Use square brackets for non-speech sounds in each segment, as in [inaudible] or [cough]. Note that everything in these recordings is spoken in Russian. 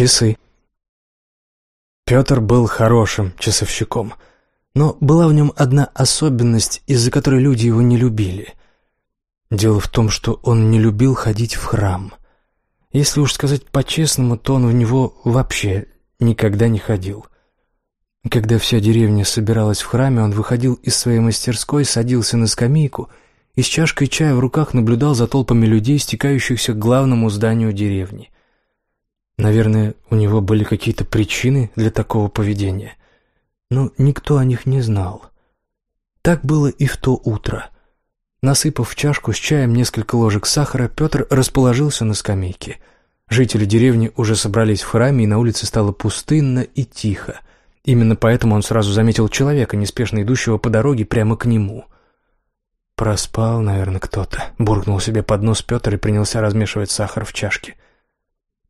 Часы. Петр был хорошим часовщиком, но была в нем одна особенность, из-за которой люди его не любили. Дело в том, что он не любил ходить в храм. Если уж сказать по-честному, то он в него вообще никогда не ходил. Когда вся деревня собиралась в храме, он выходил из своей мастерской, садился на скамейку и с чашкой чая в руках наблюдал за толпами людей, стекающихся к главному зданию деревни. Наверное, у него были какие-то причины для такого поведения, но никто о них не знал. Так было и в то утро. Насыпав в чашку с чаем несколько ложек сахара, Петр расположился на скамейке. Жители деревни уже собрались в храме, и на улице стало пустынно и тихо. Именно поэтому он сразу заметил человека, неспешно идущего по дороге прямо к нему. «Проспал, наверное, кто-то», — буркнул себе под нос Петр и принялся размешивать сахар в чашке.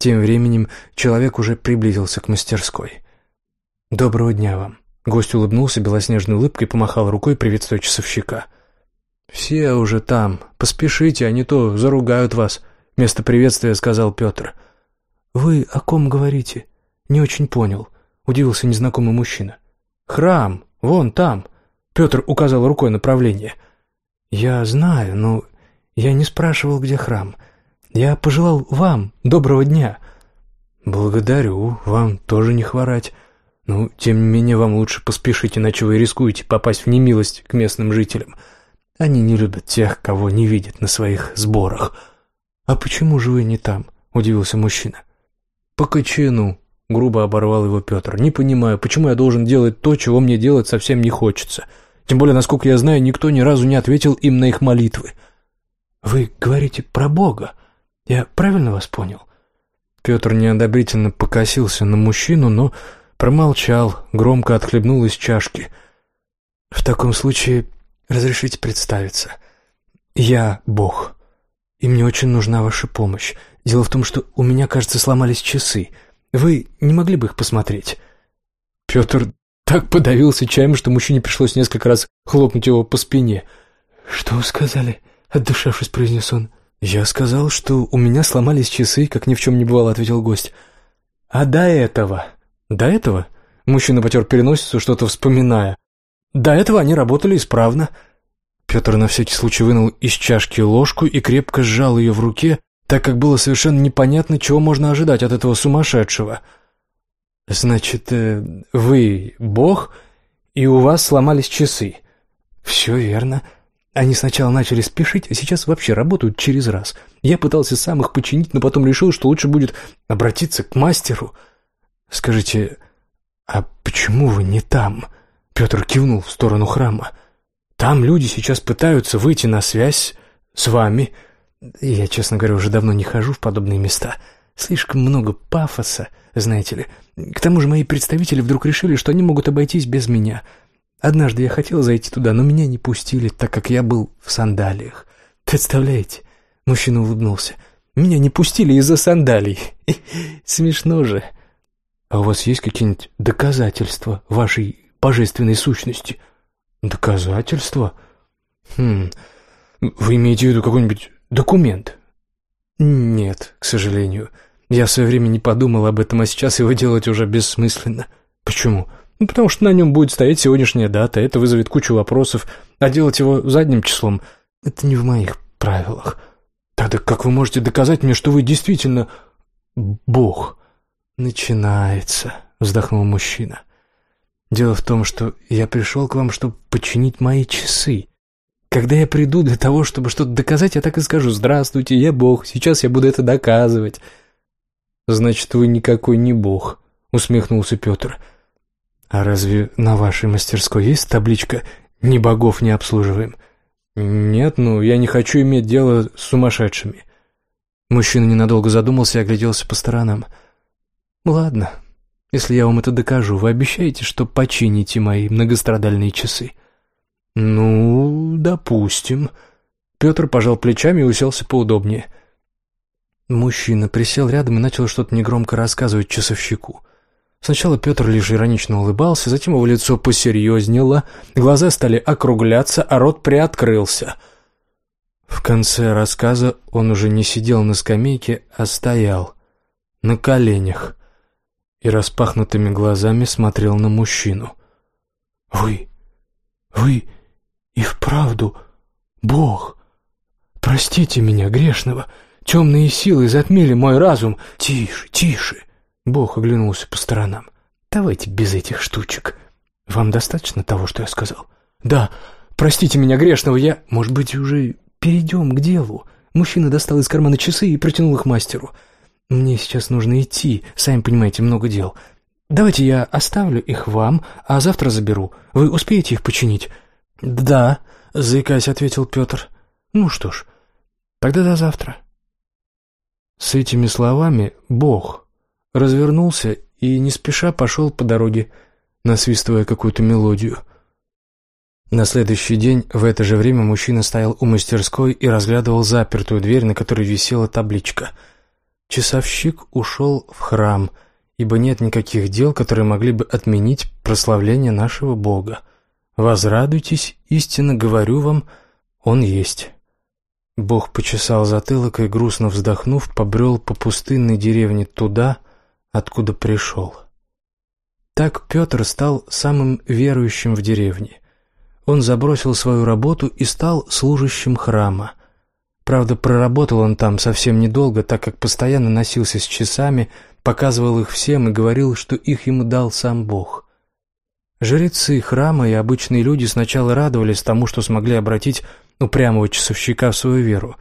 Тем временем человек уже приблизился к мастерской. «Доброго дня вам». Гость улыбнулся белоснежной улыбкой и помахал рукой, приветствуя часовщика. «Все уже там. Поспешите, а не то заругают вас», — вместо приветствия сказал Петр. «Вы о ком говорите? Не очень понял», — удивился незнакомый мужчина. «Храм, вон там», — Петр указал рукой направление. «Я знаю, но я не спрашивал, где храм. Я пожелал вам доброго дня». «Благодарю, вам тоже не хворать. Ну, тем не менее, вам лучше поспешить, иначе вы рискуете попасть в немилость к местным жителям. Они не любят тех, кого не видят на своих сборах». «А почему же вы не там?» — удивился мужчина. «По кочану», — грубо оборвал его Петр. «Не понимаю, почему я должен делать то, чего мне делать совсем не хочется. Тем более, насколько я знаю, никто ни разу не ответил им на их молитвы». «Вы говорите про Бога?» Я правильно вас понял?» Петр неодобрительно покосился на мужчину, но промолчал, громко отхлебнул из чашки. «В таком случае разрешите представиться. Я Бог, и мне очень нужна ваша помощь. Дело в том, что у меня, кажется, сломались часы. Вы не могли бы их посмотреть?» Петр так подавился чаем, что мужчине пришлось несколько раз хлопнуть его по спине. «Что вы сказали?» — отдышавшись, произнес он. «Я сказал, что у меня сломались часы, как ни в чем не бывало», — ответил гость. «А до этого?» «До этого?» — мужчина потер переносицу, что-то вспоминая. «До этого они работали исправно». Петр на всякий случай вынул из чашки ложку и крепко сжал ее в руке, так как было совершенно непонятно, чего можно ожидать от этого сумасшедшего. «Значит, э, вы бог, и у вас сломались часы?» «Все верно». Они сначала начали спешить, а сейчас вообще работают через раз. Я пытался сам их починить, но потом решил, что лучше будет обратиться к мастеру. Скажите, а почему вы не там? Петр кивнул в сторону храма. Там люди сейчас пытаются выйти на связь с вами. Я, честно говоря, уже давно не хожу в подобные места. Слишком много пафоса, знаете ли. К тому же мои представители вдруг решили, что они могут обойтись без меня — Однажды я хотел зайти туда, но меня не пустили, так как я был в сандалиях. Представляете? Мужчина улыбнулся. Меня не пустили из-за сандалий. [laughs] Смешно же. А у вас есть какие-нибудь доказательства вашей божественной сущности? Доказательства? Хм. Вы имеете в виду какой-нибудь документ? Нет, к сожалению. Я в свое время не подумал об этом, а сейчас его делать уже бессмысленно. Почему? Ну, потому что на нем будет стоять сегодняшняя дата, это вызовет кучу вопросов, а делать его задним числом — это не в моих правилах. Тогда как вы можете доказать мне, что вы действительно Бог? Начинается, вздохнул мужчина. Дело в том, что я пришел к вам, чтобы починить мои часы. Когда я приду для того, чтобы что-то доказать, я так и скажу «Здравствуйте, я Бог, сейчас я буду это доказывать». «Значит, вы никакой не Бог», — усмехнулся Петр. «А разве на вашей мастерской есть табличка «Ни богов не обслуживаем»?» «Нет, ну, я не хочу иметь дело с сумасшедшими». Мужчина ненадолго задумался и огляделся по сторонам. «Ладно, если я вам это докажу, вы обещаете, что почините мои многострадальные часы?» «Ну, допустим». Петр пожал плечами и уселся поудобнее. Мужчина присел рядом и начал что-то негромко рассказывать часовщику. Сначала Петр лишь иронично улыбался, затем его лицо посерьезнело, глаза стали округляться, а рот приоткрылся. В конце рассказа он уже не сидел на скамейке, а стоял на коленях, и распахнутыми глазами смотрел на мужчину. «Вы... вы и вправду Бог. Простите меня, грешного. Темные силы затмили мой разум. Тише, тише!» Бог оглянулся по сторонам. «Давайте без этих штучек. Вам достаточно того, что я сказал?» «Да, простите меня, грешного, я...» «Может быть, уже перейдем к делу?» Мужчина достал из кармана часы и протянул их мастеру. «Мне сейчас нужно идти, сами понимаете, много дел. Давайте я оставлю их вам, а завтра заберу. Вы успеете их починить?» «Да», — заикаясь, ответил Петр. «Ну что ж, тогда до завтра». С этими словами Бог развернулся и не спеша пошел по дороге, насвистывая какую-то мелодию — на следующий день в это же время мужчина стоял у мастерской и разглядывал запертую дверь, на которой висела табличка. Часовщик ушел в храм, ибо нет никаких дел, которые могли бы отменить прославление нашего Бога. Возрадуйтесь, истинно говорю вам, Он есть. Бог почесал затылок и, грустно вздохнув, побрел по пустынной деревне туда, откуда пришел. Так Петр стал самым верующим в деревне он забросил свою работу и стал служащим храма. Правда, проработал он там совсем недолго, так как постоянно носился с часами, показывал их всем и говорил, что их ему дал сам Бог. Жрецы храма и обычные люди сначала радовались тому, что смогли обратить упрямого часовщика в свою веру,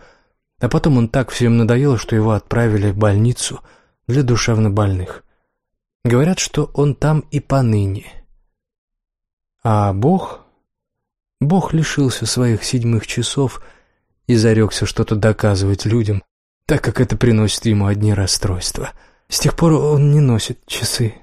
а потом он так всем надоел, что его отправили в больницу для душевнобольных. Говорят, что он там и поныне. А Бог Бог лишился своих седьмых часов и зарекся что-то доказывать людям, так как это приносит ему одни расстройства. С тех пор он не носит часы.